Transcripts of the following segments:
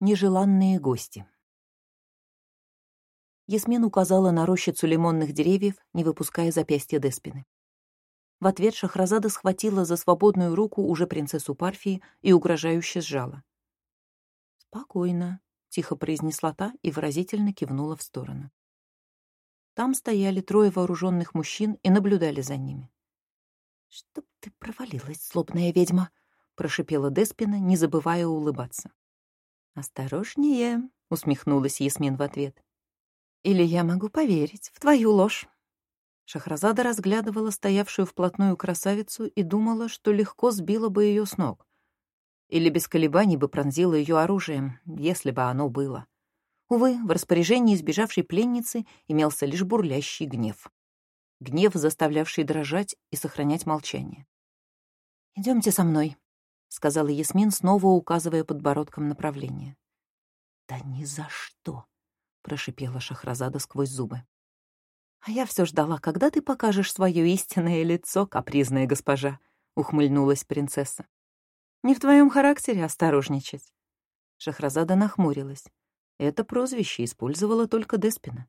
Нежеланные гости. Ясмин указала на рощицу лимонных деревьев, не выпуская запястья Деспины. В ответ Шахразада схватила за свободную руку уже принцессу Парфии и угрожающе сжала. «Спокойно», — тихо произнесла та и выразительно кивнула в сторону. Там стояли трое вооруженных мужчин и наблюдали за ними. «Чтоб ты провалилась, злобная ведьма!» — прошипела Деспина, не забывая улыбаться. «Осторожнее», — усмехнулась Ясмин в ответ. «Или я могу поверить в твою ложь». Шахразада разглядывала стоявшую вплотную красавицу и думала, что легко сбила бы ее с ног. Или без колебаний бы пронзила ее оружием, если бы оно было. Увы, в распоряжении избежавшей пленницы имелся лишь бурлящий гнев. Гнев, заставлявший дрожать и сохранять молчание. Идемте со мной», — сказала Ясмин, снова указывая подбородком направление. «Да ни за что!» — прошипела Шахразада сквозь зубы. «А я все ждала, когда ты покажешь свое истинное лицо, капризная госпожа», — ухмыльнулась принцесса. «Не в твоем характере осторожничать». Шахразада нахмурилась. Это прозвище использовала только Деспина.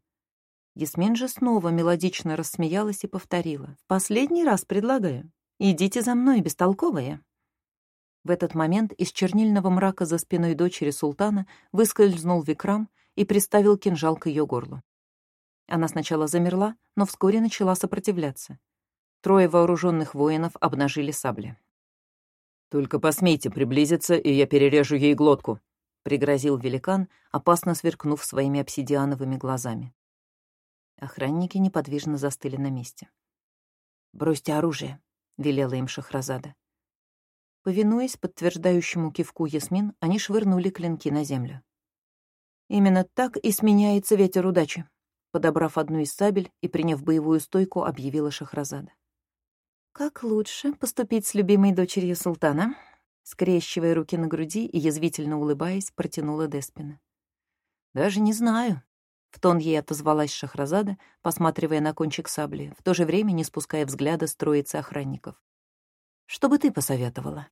Ясмин же снова мелодично рассмеялась и повторила. «Последний раз предлагаю. Идите за мной, бестолковые». В этот момент из чернильного мрака за спиной дочери султана выскользнул Викрам и приставил кинжал к ее горлу. Она сначала замерла, но вскоре начала сопротивляться. Трое вооруженных воинов обнажили сабли. «Только посмейте приблизиться, и я перережу ей глотку», — пригрозил великан, опасно сверкнув своими обсидиановыми глазами. Охранники неподвижно застыли на месте. «Бросьте оружие», — велела им Шахразада. Повинуясь подтверждающему кивку Ясмин, они швырнули клинки на землю. «Именно так и сменяется ветер удачи», подобрав одну из сабель и приняв боевую стойку, объявила Шахразада. «Как лучше поступить с любимой дочерью султана?» Скрещивая руки на груди и язвительно улыбаясь, протянула Деспина. «Даже не знаю», — в тон ей отозвалась Шахразада, посматривая на кончик сабли, в то же время не спуская взгляда с троицы охранников. Что бы ты посоветовала?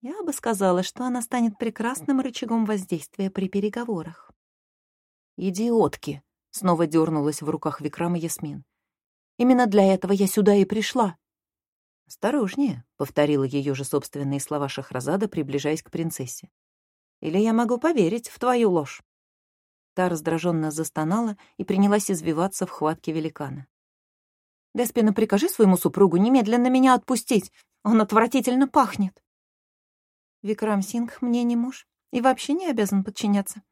Я бы сказала, что она станет прекрасным рычагом воздействия при переговорах. Идиотки! Снова дернулась в руках Викрама Ясмин. Именно для этого я сюда и пришла. «Осторожнее», — повторила ее же собственные слова Шахразада, приближаясь к принцессе. «Или я могу поверить в твою ложь?» Та раздраженно застонала и принялась извиваться в хватке великана. Деспина, прикажи своему супругу немедленно меня отпустить. Он отвратительно пахнет. Викрам Сингх мне не муж и вообще не обязан подчиняться,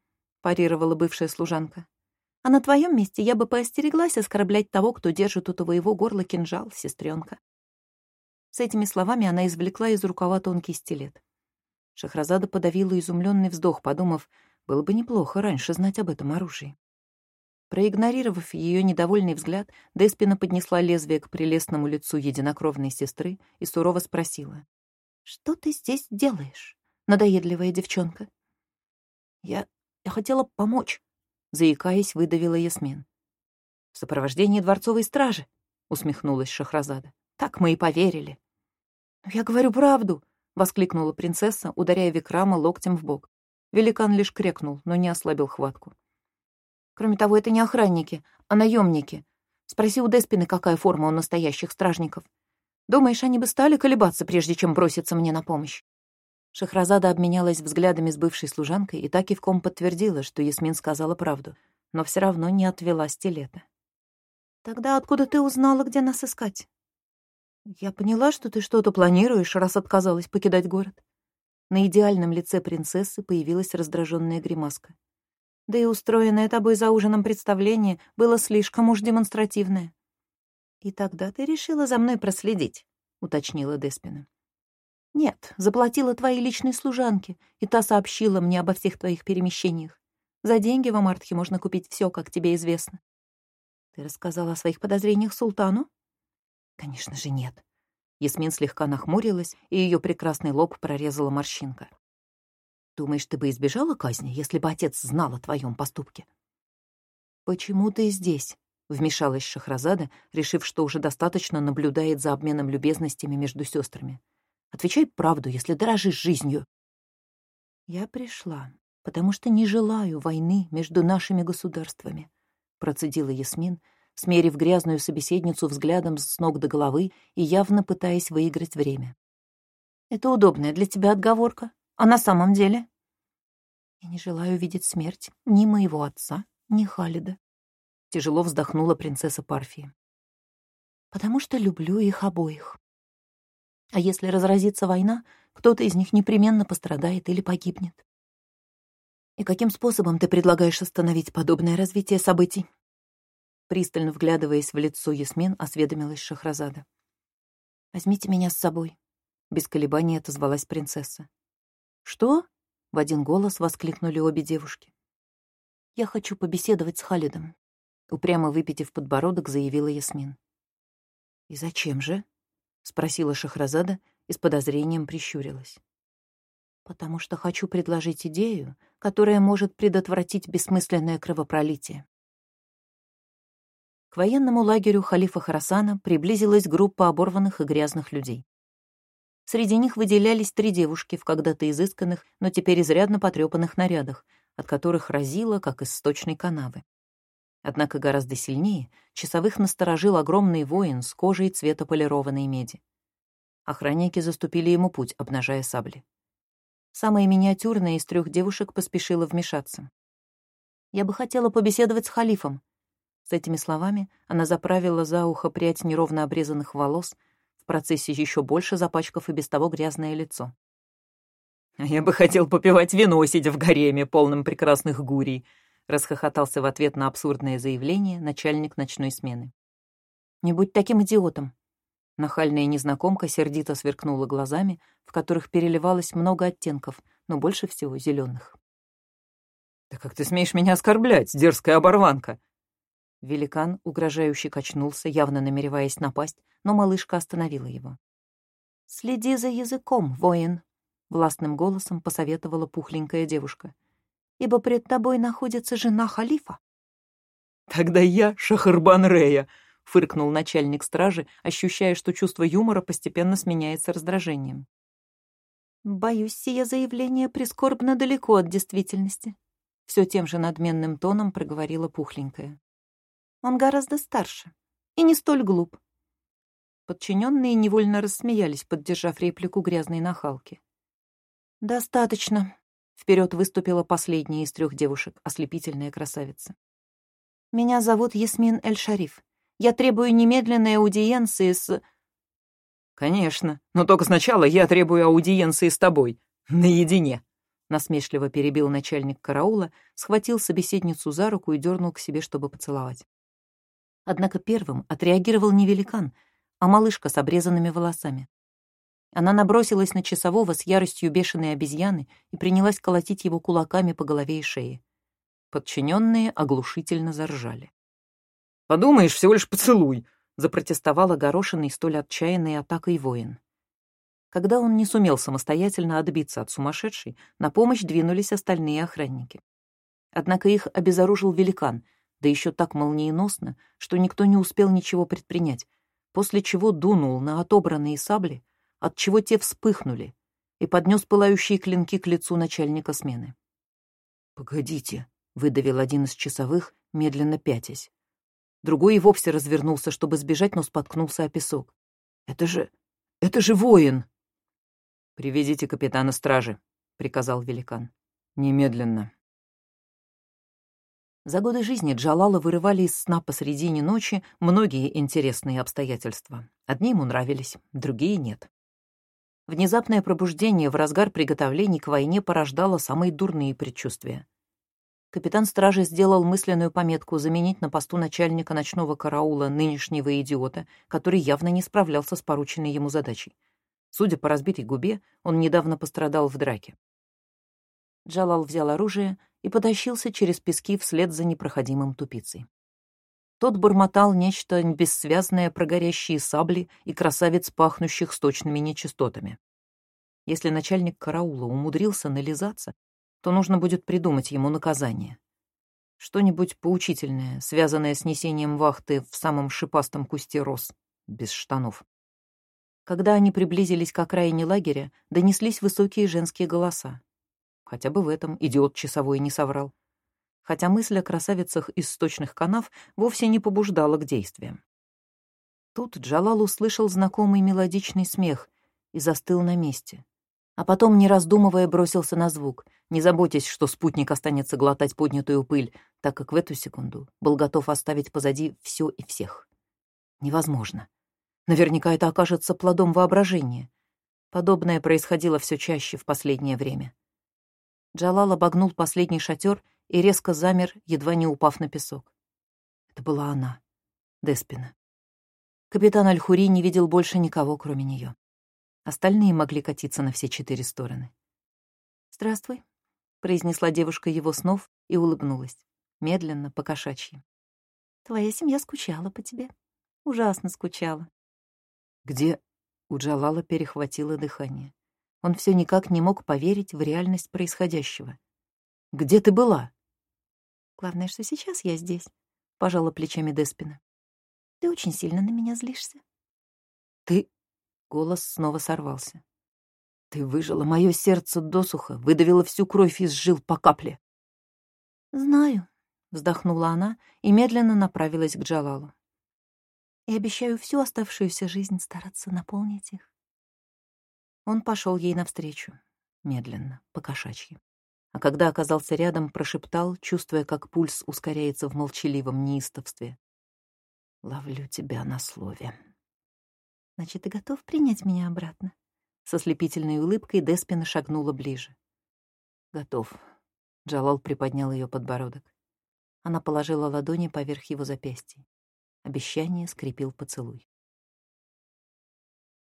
парировала бывшая служанка. А на твоем месте я бы поостереглась оскорблять того, кто держит у твоего горла кинжал, сестренка. С этими словами она извлекла из рукава тонкий стилет. Шахразада подавила изумленный вздох, подумав, было бы неплохо раньше знать об этом оружии. Проигнорировав ее недовольный взгляд, Деспина поднесла лезвие к прелестному лицу единокровной сестры и сурово спросила. «Что ты здесь делаешь, надоедливая девчонка?» «Я... я хотела помочь», — заикаясь, выдавила Ясмин. «В сопровождении дворцовой стражи», — усмехнулась Шахразада. «Так мы и поверили». «Я говорю правду», — воскликнула принцесса, ударяя Викрама локтем в бок. Великан лишь крекнул, но не ослабил хватку. Кроме того, это не охранники, а наемники. Спроси у Деспины, какая форма у настоящих стражников. Думаешь, они бы стали колебаться, прежде чем броситься мне на помощь?» Шахразада обменялась взглядами с бывшей служанкой и так и в ком подтвердила, что Ясмин сказала правду, но все равно не отвела стилета. «Тогда откуда ты узнала, где нас искать?» «Я поняла, что ты что-то планируешь, раз отказалась покидать город». На идеальном лице принцессы появилась раздраженная гримаска. Да и устроенное тобой за ужином представление было слишком уж демонстративное. «И тогда ты решила за мной проследить», — уточнила Деспина. «Нет, заплатила твоей личной служанке, и та сообщила мне обо всех твоих перемещениях. За деньги в Амартхе можно купить все, как тебе известно». «Ты рассказала о своих подозрениях султану?» «Конечно же нет». Ясмин слегка нахмурилась, и ее прекрасный лоб прорезала морщинка. Думаешь, ты бы избежала казни, если бы отец знал о твоем поступке? Почему ты здесь? Вмешалась Шахразада, решив, что уже достаточно наблюдает за обменом любезностями между сестрами. Отвечай правду, если дорожишь жизнью. Я пришла, потому что не желаю войны между нашими государствами», — процедила Ясмин, смерив грязную собеседницу взглядом с ног до головы и явно пытаясь выиграть время. «Это удобная для тебя отговорка. А на самом деле?» «Я не желаю видеть смерть ни моего отца, ни Халида», — тяжело вздохнула принцесса Парфия. «Потому что люблю их обоих. А если разразится война, кто-то из них непременно пострадает или погибнет. И каким способом ты предлагаешь остановить подобное развитие событий?» Пристально вглядываясь в лицо Ясмин, осведомилась Шахразада. «Возьмите меня с собой», — без колебаний отозвалась принцесса. «Что?» — в один голос воскликнули обе девушки. «Я хочу побеседовать с Халидом», — упрямо выпитив подбородок, заявила Ясмин. «И зачем же?» — спросила Шахразада и с подозрением прищурилась. «Потому что хочу предложить идею, которая может предотвратить бессмысленное кровопролитие», к военному лагерю халифа Харасана приблизилась группа оборванных и грязных людей. Среди них выделялись три девушки в когда-то изысканных, но теперь изрядно потрепанных нарядах, от которых разило, как из сточной канавы. Однако гораздо сильнее часовых насторожил огромный воин с кожей цвета полированной меди. Охранники заступили ему путь, обнажая сабли. Самая миниатюрная из трех девушек поспешила вмешаться. «Я бы хотела побеседовать с халифом», с этими словами она заправила за ухо прядь неровно обрезанных волос, процессе еще больше запачкав и без того грязное лицо. «А я бы хотел попивать вино, сидя в гареме, полном прекрасных гурий», расхохотался в ответ на абсурдное заявление начальник ночной смены. «Не будь таким идиотом!» Нахальная незнакомка сердито сверкнула глазами, в которых переливалось много оттенков, но больше всего зеленых. «Да как ты смеешь меня оскорблять, дерзкая оборванка?» Великан угрожающе качнулся, явно намереваясь напасть, но малышка остановила его. «Следи за языком, воин», — властным голосом посоветовала пухленькая девушка. «Ибо пред тобой находится жена халифа». «Тогда я Шахарбан Рея», — фыркнул начальник стражи, ощущая, что чувство юмора постепенно сменяется раздражением. «Боюсь, сие заявление прискорбно далеко от действительности», — все тем же надменным тоном проговорила пухленькая. Он гораздо старше и не столь глуп. Подчиненные невольно рассмеялись, поддержав реплику грязной нахалки. «Достаточно», — вперед выступила последняя из трех девушек, ослепительная красавица. «Меня зовут Ясмин Эль-Шариф. Я требую немедленной аудиенции с...» «Конечно, но только сначала я требую аудиенции с тобой. Наедине», — насмешливо перебил начальник караула, схватил собеседницу за руку и дернул к себе, чтобы поцеловать. Однако первым отреагировал не великан, а малышка с обрезанными волосами. Она набросилась на часового с яростью бешеной обезьяны и принялась колотить его кулаками по голове и шее. Подчиненные оглушительно заржали. «Подумаешь, всего лишь поцелуй!» — запротестовал огорошенный столь отчаянной атакой воин. Когда он не сумел самостоятельно отбиться от сумасшедшей, на помощь двинулись остальные охранники. Однако их обезоружил великан — да еще так молниеносно, что никто не успел ничего предпринять, после чего дунул на отобранные сабли, от чего те вспыхнули, и поднес пылающие клинки к лицу начальника смены. «Погодите», — выдавил один из часовых, медленно пятясь. Другой и вовсе развернулся, чтобы сбежать, но споткнулся о песок. «Это же... это же воин!» «Приведите капитана стражи», — приказал великан. «Немедленно». За годы жизни Джалала вырывали из сна посредине ночи многие интересные обстоятельства. Одни ему нравились, другие нет. Внезапное пробуждение в разгар приготовлений к войне порождало самые дурные предчувствия. Капитан стражи сделал мысленную пометку заменить на посту начальника ночного караула нынешнего идиота, который явно не справлялся с порученной ему задачей. Судя по разбитой губе, он недавно пострадал в драке. Джалал взял оружие и потащился через пески вслед за непроходимым тупицей. Тот бормотал нечто бессвязное про горящие сабли и красавец, пахнущих сточными нечистотами. Если начальник караула умудрился нализаться, то нужно будет придумать ему наказание. Что-нибудь поучительное, связанное с несением вахты в самом шипастом кусте роз, без штанов. Когда они приблизились к окраине лагеря, донеслись высокие женские голоса. Хотя бы в этом идиот часовой не соврал. Хотя мысль о красавицах из сточных канав вовсе не побуждала к действиям. Тут Джалал услышал знакомый мелодичный смех и застыл на месте. А потом, не раздумывая, бросился на звук, не заботясь, что спутник останется глотать поднятую пыль, так как в эту секунду был готов оставить позади все и всех. Невозможно. Наверняка это окажется плодом воображения. Подобное происходило все чаще в последнее время. Джалал обогнул последний шатер и резко замер, едва не упав на песок. Это была она, Деспина. Капитан Аль-Хури не видел больше никого, кроме нее. Остальные могли катиться на все четыре стороны. «Здравствуй», — произнесла девушка его снов и улыбнулась, медленно, по-кошачьи. «Твоя семья скучала по тебе. Ужасно скучала. «Где?» — у Джалала перехватило дыхание. Он все никак не мог поверить в реальность происходящего. «Где ты была?» «Главное, что сейчас я здесь», — пожала плечами Деспина. «Ты очень сильно на меня злишься». «Ты...» — голос снова сорвался. «Ты выжила мое сердце досуха, выдавила всю кровь из жил по капле». «Знаю», — вздохнула она и медленно направилась к Джалалу и обещаю всю оставшуюся жизнь стараться наполнить их. Он пошел ей навстречу, медленно, по-кошачьи. А когда оказался рядом, прошептал, чувствуя, как пульс ускоряется в молчаливом неистовстве. «Ловлю тебя на слове». «Значит, ты готов принять меня обратно?» Со слепительной улыбкой Деспина шагнула ближе. «Готов». Джалал приподнял ее подбородок. Она положила ладони поверх его запястья. Обещание скрепил поцелуй.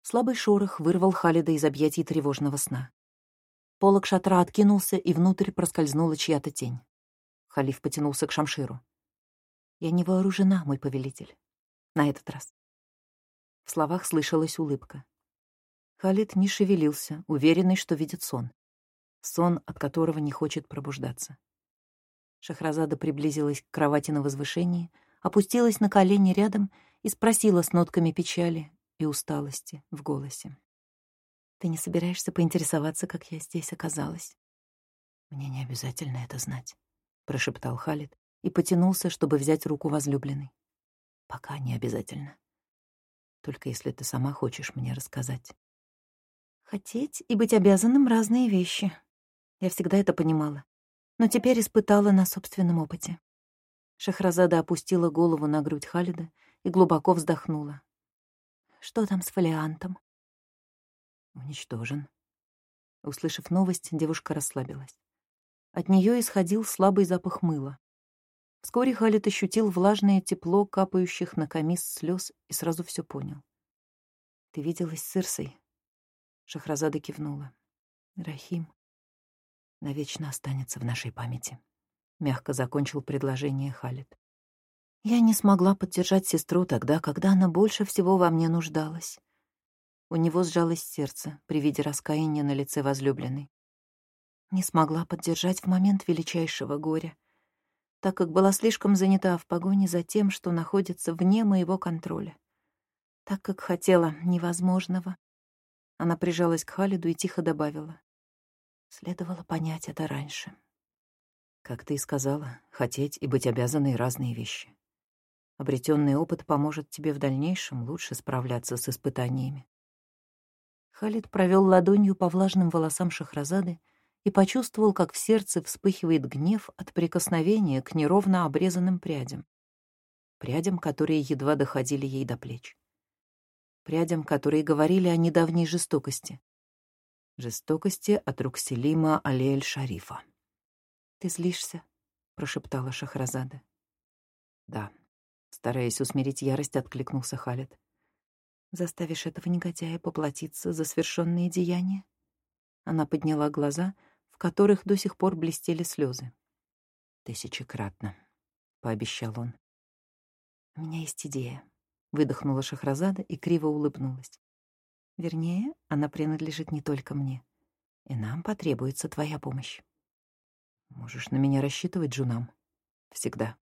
Слабый шорох вырвал Халида из объятий тревожного сна. Полок шатра откинулся, и внутрь проскользнула чья-то тень. Халиф потянулся к шамширу. «Я не вооружена, мой повелитель. На этот раз». В словах слышалась улыбка. Халид не шевелился, уверенный, что видит сон. Сон, от которого не хочет пробуждаться. Шахразада приблизилась к кровати на возвышении, опустилась на колени рядом и спросила с нотками печали и усталости в голосе. «Ты не собираешься поинтересоваться, как я здесь оказалась?» «Мне не обязательно это знать», — прошептал Халид и потянулся, чтобы взять руку возлюбленной. «Пока не обязательно. Только если ты сама хочешь мне рассказать». «Хотеть и быть обязанным — разные вещи. Я всегда это понимала, но теперь испытала на собственном опыте. Шахразада опустила голову на грудь Халида и глубоко вздохнула. «Что там с фолиантом?» «Уничтожен». Услышав новость, девушка расслабилась. От нее исходил слабый запах мыла. Вскоре Халид ощутил влажное тепло капающих на камис слез и сразу все понял. «Ты виделась с Ирсой?» Шахразада кивнула. «Рахим навечно останется в нашей памяти» мягко закончил предложение Халид. Я не смогла поддержать сестру тогда, когда она больше всего во мне нуждалась. У него сжалось сердце при виде раскаяния на лице возлюбленной. Не смогла поддержать в момент величайшего горя, так как была слишком занята в погоне за тем, что находится вне моего контроля. Так как хотела невозможного. Она прижалась к Халиду и тихо добавила. Следовало понять это раньше. Как ты и сказала, хотеть и быть обязанной — разные вещи. Обретенный опыт поможет тебе в дальнейшем лучше справляться с испытаниями. Халид провел ладонью по влажным волосам Шахразады и почувствовал, как в сердце вспыхивает гнев от прикосновения к неровно обрезанным прядям. Прядям, которые едва доходили ей до плеч. Прядям, которые говорили о недавней жестокости. Жестокости от рук Селима Алиэль-Шарифа. «Ты злишься?» — прошептала Шахразада. «Да», — стараясь усмирить ярость, откликнулся Халид. «Заставишь этого негодяя поплатиться за свершенные деяния?» Она подняла глаза, в которых до сих пор блестели слезы. «Тысячекратно», — пообещал он. «У меня есть идея», — выдохнула Шахразада и криво улыбнулась. «Вернее, она принадлежит не только мне, и нам потребуется твоя помощь». Можешь на меня рассчитывать, Джунам. Всегда.